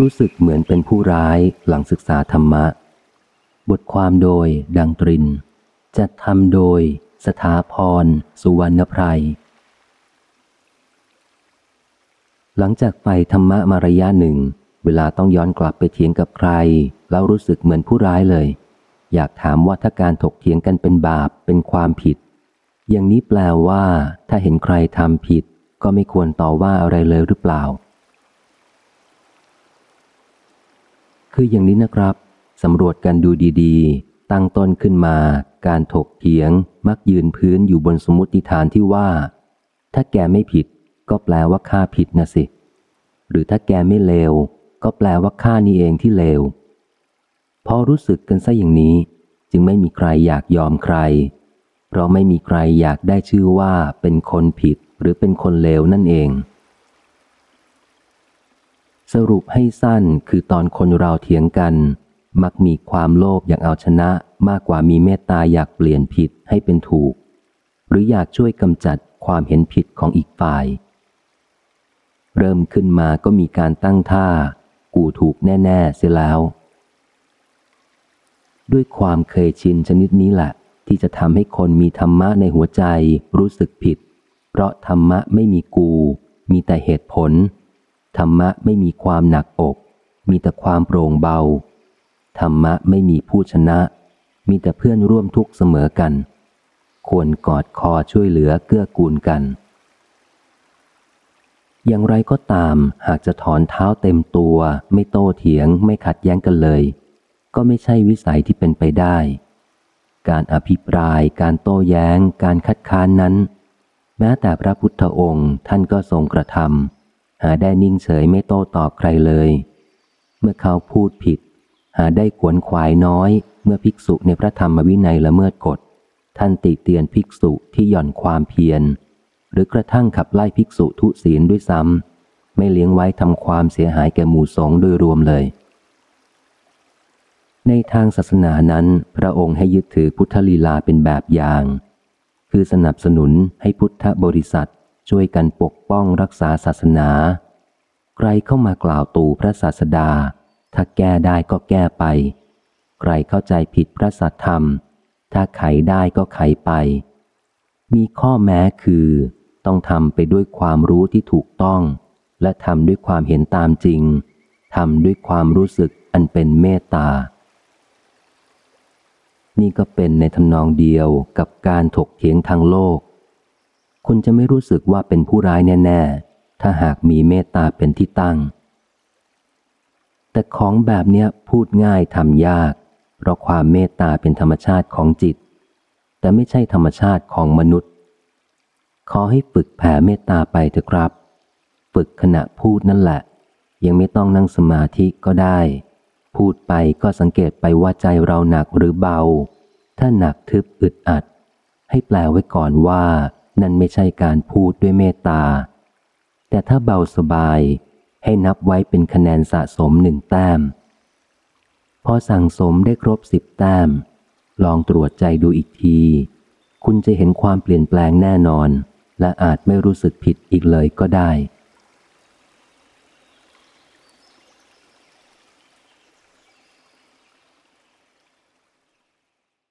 รู้สึกเหมือนเป็นผู้ร้ายหลังศึกษาธรรมะ บทความโดยดังตริน จัดทำโดยสถาพร สุวรรณไพร หลังจากไปธรรมะมาระยะหนึ่ง เวลาต้องย้อนกลับไปเถียงกับใคร แล้วรู้สึกเหมือนผู้ร้ายเลย อยากถามว่าถ้าการถกเถียงกันเป็นบาปเป็นความผิด อย่างนี้แปลว่า ถ้าเห็นใครทำผิด ก็ไม่ควรต่อว่าอะไรเลยหรือเปล่า คืออย่างนี้นะครับสำรวจกันดูดีๆ ตั้งต้นขึ้นมาการถกเถียง มักยืนพื้นอยู่บนสมมติฐานที่ว่า ถ้าแกไม่ผิด ก็แปลว่าข้าผิดนะสิ หรือถ้าแกไม่เลว ก็แปลว่าข้านี่เองที่เลว พอรู้สึกกันซะอย่างนี้ จึงไม่มีใครอยากยอมใคร เพราะไม่มีใครอยากได้ชื่อว่าเป็นคนผิด หรือเป็นคนเลวนั่นเอง สรุปให้สั้นคือตอนคนเราเถียงกัน มักมีความโลภอยากเอาชนะมากกว่ามีเมตตาอยากเปลี่ยนผิดให้เป็นถูก หรืออยากช่วยกำจัดความเห็นผิดของอีกฝ่าย เริ่มขึ้นมาก็มีการตั้งท่า กูถูกแน่ๆเสียแล้ว ด้วยความเคยชินชนิดนี้แหละ ที่จะทำให้คนมีธรรมะในหัวใจรู้สึกผิด เพราะธรรมะไม่มีกู มีแต่เหตุผล ธรรมะไม่มีความหนักอก มีแต่ความโปร่งเบา ธรรมะไม่มีผู้ชนะ มีแต่เพื่อนร่วมทุกข์เสมอกัน ควรกอดคอช่วยเหลือเกื้อกูลกัน อย่างไรก็ตามหากจะถอนเท้าเต็มตัว ไม่โต้เถียง ไม่ขัดแย้งกันเลย ก็ไม่ใช่วิสัยที่เป็นไปได้ การอภิปราย การโต้แย้ง การคัดค้านนั้น แม้แต่พระพุทธองค์ท่านก็ทรงกระทำ หาได้นิ่งเฉยไม่โต้ตอบใครเลย เมื่อเขาพูดผิด หาได้ขวนขวายน้อย เมื่อภิกษุในพระธรรมวินัยละเมิดกฎ ท่านติเตียนภิกษุที่หย่อนความเพียร หรือกระทั่งขับไล่ภิกษุทุศีลด้วยซ้ำไม่เลี้ยงไว้ทำความเสียหายแก่หมู่สงฆ์โดยรวมเลย ในทางศาสนานั้น พระองค์ให้ยึดถือพุทธลีลาเป็นแบบอย่าง คือสนับสนุนให้พุทธบริษัท ช่วยกันปกป้องรักษาศาสนา ใครเข้ามากล่าวตู่พระศาสดา ถ้าแก้ได้ก็แก้ไป ใครเข้าใจผิดพระสัทธรรม ถ้าไขได้ก็ไขไป มีข้อแม้คือ ต้องทำไปด้วยความรู้ที่ถูกต้อง และทำด้วยความเห็นตามจริงทำด้วยความรู้สึกอันเป็นเมตตา นี่ก็เป็นในทำนองเดียวกับการถกเถียงทางโลก คุณจะไม่รู้สึกว่าเป็นผู้ร้ายแน่ ๆ ถ้าหากมีเมตตาเป็นที่ตั้ง แต่ของแบบเนี้ยพูดง่ายทำยาก เพราะความเมตตาเป็นธรรมชาติของจิต แต่ไม่ใช่ธรรมชาติของมนุษย์ ขอให้ฝึกแผ่เมตตาไปเถอะครับ ฝึกขณะพูดนั่นแหละ ยังไม่ต้องนั่งสมาธิก็ได้ พูดไปก็สังเกตไปว่าใจเราหนักหรือเบา ถ้าหนักทึบอึดอัด ให้แปลไว้ก่อนว่า นั่นไม่ใช่การพูดด้วยเมตตา แต่ถ้าเบาสบายให้นับไว้เป็นคะแนนสะสมหนึ่งแต้ม พอสั่งสมได้ครบสิบแต้ม ลองตรวจใจดูอีกที คุณจะเห็นความเปลี่ยนแปลงแน่นอน และอาจไม่รู้สึกผิดอีกเลยก็ได้